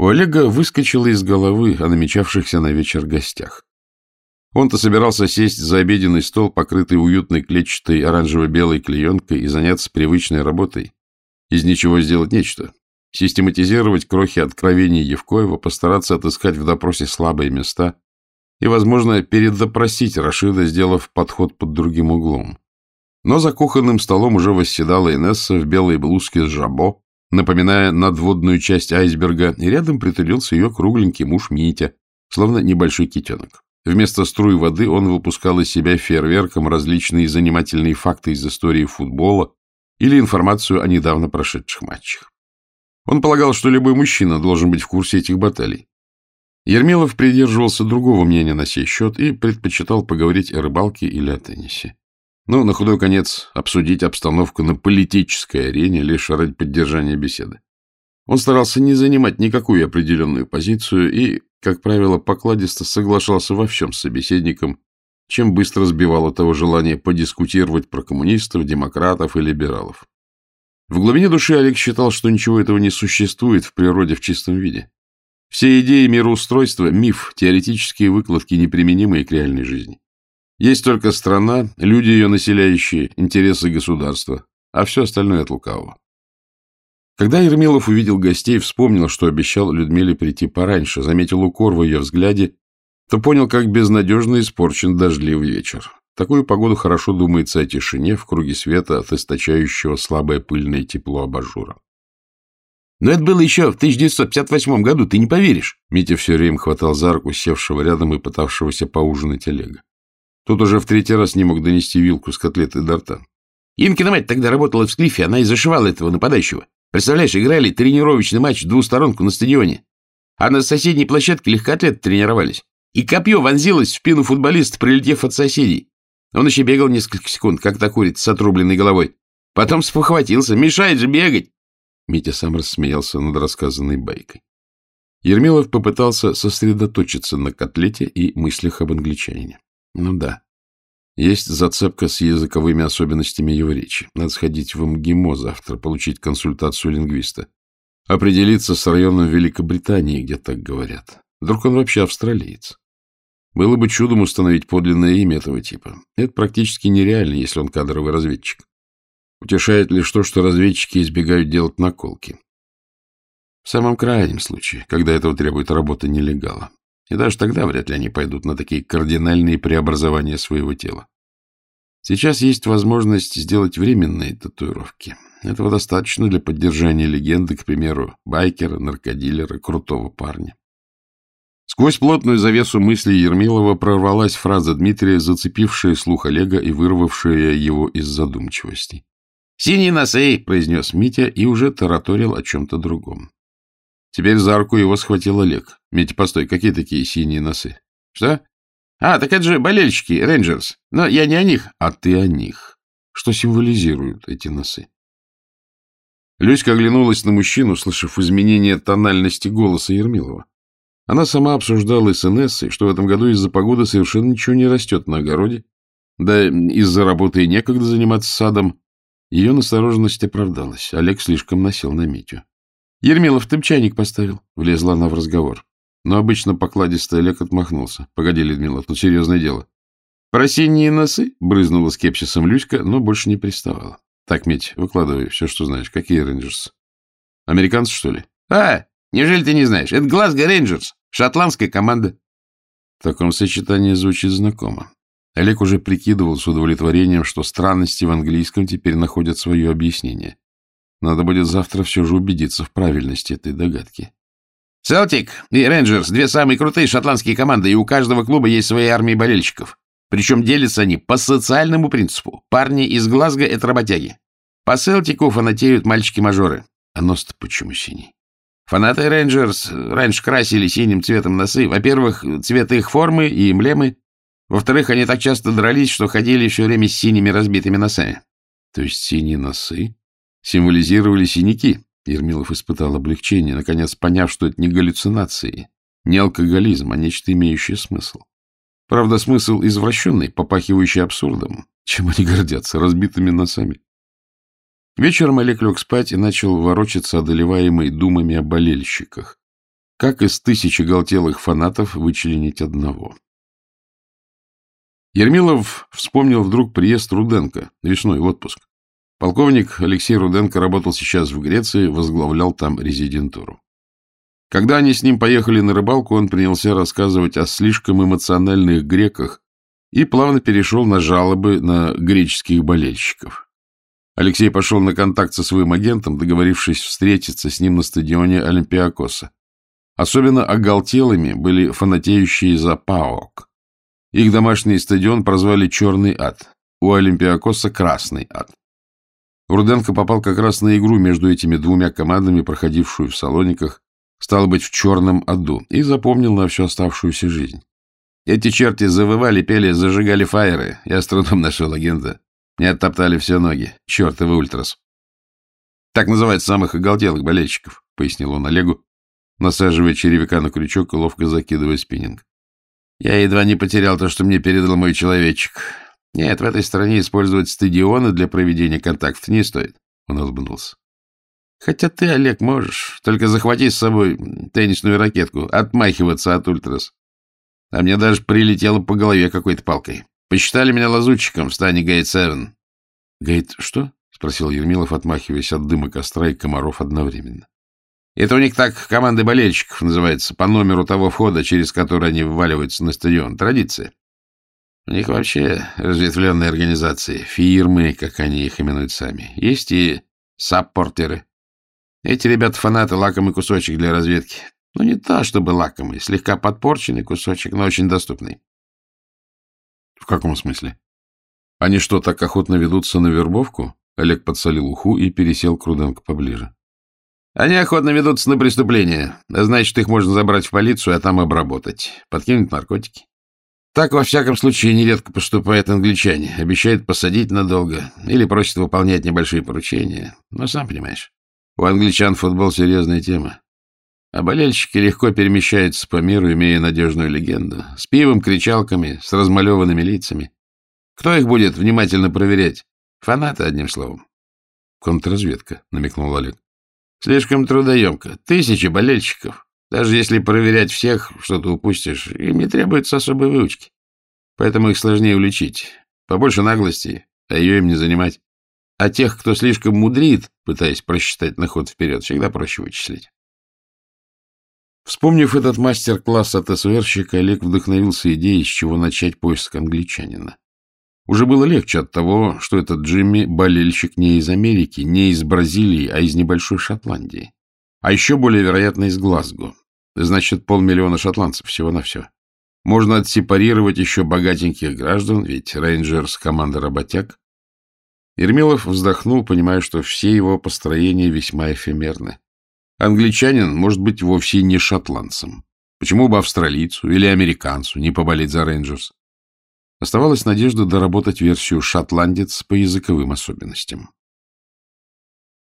У Олега выскочило из головы о намечавшихся на вечер гостях. Он-то собирался сесть за обеденный стол, покрытый уютной клетчатой оранжево-белой клеенкой, и заняться привычной работой. Из ничего сделать нечто. Систематизировать крохи откровений Евкоева, постараться отыскать в допросе слабые места и, возможно, передопросить Рашида, сделав подход под другим углом. Но за кухонным столом уже восседала Инесса в белой блузке с жабо, напоминая надводную часть айсберга, и рядом притулился ее кругленький муж Митя, словно небольшой китенок. Вместо струй воды он выпускал из себя фейерверком различные занимательные факты из истории футбола или информацию о недавно прошедших матчах. Он полагал, что любой мужчина должен быть в курсе этих баталий. Ермилов придерживался другого мнения на сей счет и предпочитал поговорить о рыбалке или о теннисе. Ну, на худой конец, обсудить обстановку на политической арене лишь ради поддержания беседы. Он старался не занимать никакую определенную позицию и, как правило, покладисто соглашался во всем с собеседником, чем быстро сбивало того желание подискутировать про коммунистов, демократов и либералов. В глубине души Олег считал, что ничего этого не существует в природе в чистом виде. Все идеи мироустройства — миф, теоретические выкладки, неприменимые к реальной жизни. Есть только страна, люди ее населяющие, интересы государства, а все остальное от лукавого. Когда Ермилов увидел гостей, вспомнил, что обещал Людмиле прийти пораньше, заметил укор в ее взгляде, то понял, как безнадежно испорчен дождливый вечер. Такую погоду хорошо думается о тишине в круге света от источающего слабое пыльное тепло абажура. Но это было еще в 1958 году, ты не поверишь. Митя все время хватал за руку севшего рядом и пытавшегося поужинать Олега. Тут уже в третий раз не мог донести вилку с котлеты до рта. Инкина мать тогда работала в Склифе, она и зашивала этого нападающего. Представляешь, играли тренировочный матч двусторонку на стадионе. А на соседней площадке легкоатлеты тренировались. И копье вонзилось в спину футболиста, прилетев от соседей. Он еще бегал несколько секунд, как та курица с отрубленной головой. Потом спохватился. Мешает же бегать. Митя сам рассмеялся над рассказанной байкой. Ермилов попытался сосредоточиться на котлете и мыслях об англичанине. Ну да. Есть зацепка с языковыми особенностями его речи. Надо сходить в МГИМО завтра, получить консультацию лингвиста. Определиться с районом Великобритании, где так говорят. Вдруг он вообще австралиец. Было бы чудом установить подлинное имя этого типа. Это практически нереально, если он кадровый разведчик. Утешает лишь то, что разведчики избегают делать наколки. В самом крайнем случае, когда этого требует работа нелегала. И даже тогда вряд ли они пойдут на такие кардинальные преобразования своего тела. Сейчас есть возможность сделать временные татуировки. Этого достаточно для поддержания легенды, к примеру, байкера, наркодилера, крутого парня. Сквозь плотную завесу мыслей Ермилова прорвалась фраза Дмитрия, зацепившая слух Олега и вырвавшая его из задумчивости. «Синие носы!» — произнес Митя и уже тараторил о чем-то другом. Теперь за руку его схватил Олег. Митя, постой, какие такие синие носы? Что? А, так это же болельщики, рейнджерс. Но я не о них. А ты о них. Что символизируют эти носы? Люська оглянулась на мужчину, услышав изменение тональности голоса Ермилова. Она сама обсуждала с Инессой, что в этом году из-за погоды совершенно ничего не растет на огороде, да из-за работы и некогда заниматься садом. Ее настороженность оправдалась. Олег слишком насел на Митю. — Ермилов, ты чайник поставил? — влезла она в разговор. Но обычно покладистый Олег отмахнулся. — Погоди, Людмила, тут серьезное дело. — Про синие носы? — брызнула скепсисом Люська, но больше не приставала. — Так, Мить, выкладывай все, что знаешь. Какие рейнджерс? Американцы, что ли? — А, неужели ты не знаешь? Это Глазго Рейнджерс, шотландская команда. В таком сочетании звучит знакомо. Олег уже прикидывал с удовлетворением, что странности в английском теперь находят свое объяснение. Надо будет завтра все же убедиться в правильности этой догадки. Селтик и Рейнджерс — две самые крутые шотландские команды, и у каждого клуба есть свои армии болельщиков. Причем делятся они по социальному принципу. Парни из Глазго — это работяги. По Селтику фанатеют мальчики-мажоры. А нос-то почему синий? Фанаты Рейнджерс раньше красили синим цветом носы. Во-первых, цвет их формы и эмблемы. Во-вторых, они так часто дрались, что ходили все время с синими разбитыми носами. То есть синие носы символизировали синяки. Ермилов испытал облегчение, наконец поняв, что это не галлюцинации, не алкоголизм, а нечто имеющее смысл. Правда, смысл извращенный, попахивающий абсурдом. Чем они гордятся? Разбитыми носами. Вечером Олег лег спать и начал ворочаться, одолеваемый думами о болельщиках. Как из тысячи галтелых фанатов вычленить одного? Ермилов вспомнил вдруг приезд Руденко весной в отпуск. Полковник Алексей Руденко работал сейчас в Греции, возглавлял там резидентуру. Когда они с ним поехали на рыбалку, он принялся рассказывать о слишком эмоциональных греках и плавно перешел на жалобы на греческих болельщиков. Алексей пошел на контакт со своим агентом, договорившись встретиться с ним на стадионе Олимпиакоса. Особенно оголтелыми были фанатеющие за ПАОК. Их домашний стадион прозвали «Черный ад», у Олимпиакоса «Красный ад». Руденко попал как раз на игру между этими двумя командами, проходившую в Салониках, стало быть, в черном аду, и запомнил на всю оставшуюся жизнь. Эти черти завывали, пели, зажигали фаеры. Я с трудом нашел агента. Мне оттоптали все ноги. Чертовы ультрас. Так называют самых оголтелых болельщиков, пояснил он Олегу, насаживая черевика на крючок и ловко закидывая спиннинг. Я едва не потерял то, что мне передал мой человечек. Нет, в этой стране использовать стадионы для проведения контактов не стоит. Он улыбнулся. Хотя ты, Олег, можешь. Только захвати с собой теннисную ракетку. Отмахиваться от ультрас. А мне даже прилетело по голове какой-то палкой. Посчитали меня лазутчиком в стане Гейт-7. — Гейт что? — спросил Ермилов, отмахиваясь от дыма костра и комаров одновременно. Это у них так команды болельщиков называется, по номеру того входа, через который они вваливаются на стадион. Традиция. У них вообще разветвленные организации, фирмы, как они их именуют сами. Есть и саппортеры. Эти ребята фанаты лакомый кусочек для разведки. Ну, не та, чтобы лакомый, слегка подпорченный кусочек, но очень доступный. В каком смысле? Они что, так охотно ведутся на вербовку? Олег подсолил уху и пересел к Руденко поближе. Они охотно ведутся на преступления. Значит, их можно забрать в полицию, а там обработать. Подкинуть наркотики. Так, во всяком случае, нередко поступают англичане. Обещают посадить надолго или просят выполнять небольшие поручения. Но сам понимаешь, у англичан футбол — серьезная тема. А болельщики легко перемещаются по миру, имея надежную легенду. С пивом, кричалками, с размалеванными лицами. Кто их будет внимательно проверять? Фанаты, одним словом. Контрразведка, намекнул Олег. Слишком трудоемко. Тысячи болельщиков. Даже если проверять всех, что ты упустишь, им не требуется особой выучки. Поэтому их сложнее уличить. Побольше наглости, а ее им не занимать. А тех, кто слишком мудрит, пытаясь просчитать на ход вперед, всегда проще вычислить. Вспомнив этот мастер-класс от СВРщика, Олег вдохновился идеей, с чего начать поиск англичанина. Уже было легче от того, что этот Джимми — болельщик не из Америки, не из Бразилии, а из небольшой Шотландии. А еще более вероятно из Глазго. Значит, полмиллиона шотландцев всего-навсего. Можно отсепарировать еще богатеньких граждан, ведь Рейнджерс — команда работяг. Ермилов вздохнул, понимая, что все его построения весьма эфемерны. Англичанин может быть вовсе не шотландцем. Почему бы австралийцу или американцу не поболеть за Рейнджерс? Оставалась надежда доработать версию «шотландец» по языковым особенностям.